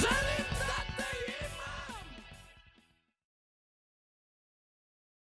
Zany!